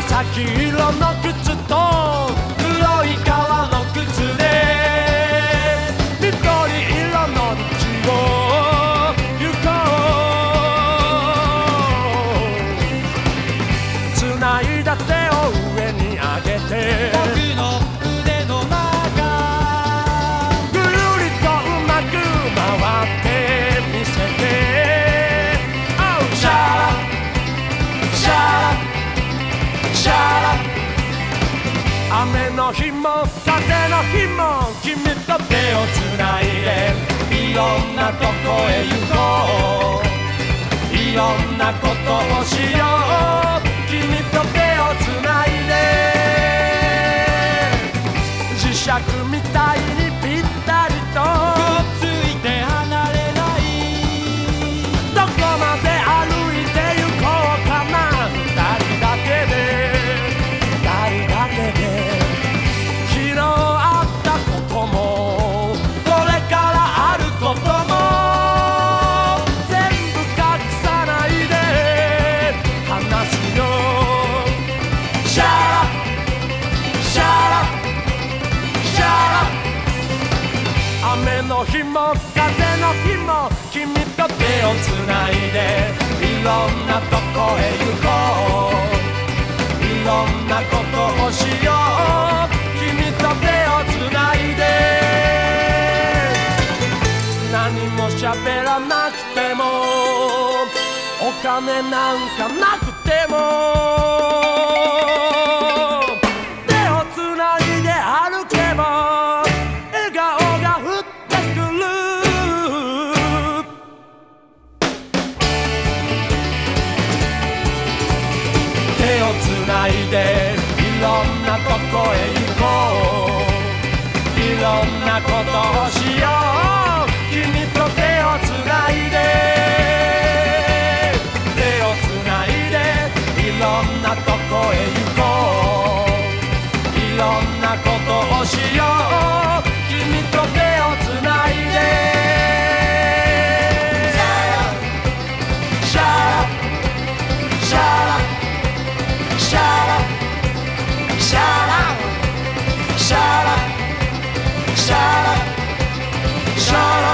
紫色の靴と雨の日も風の日も君と手をつないでいろんなとこへ行こう。いろんなことをしよう。の日も風の日も君と手をつないでいろんなとこへ行こう。いろんなことをしよう。君と手をつないで。何も喋らなくてもお金なんかなくても。つないでいろんなとこへ行こういろんなことをしよう。君と手をつないで手をつないでいろんなとこへ行こう。いろんなことをしよう。shot